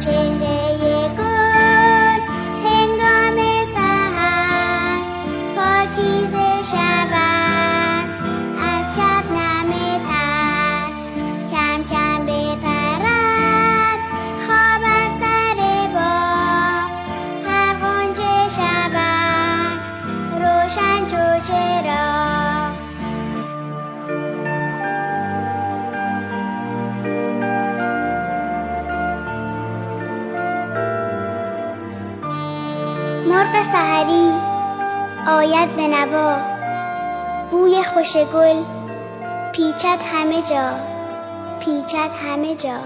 تا مرغ سحری آید به نوا. بوی خوش گل پیچد همه جا پیچد همه جا.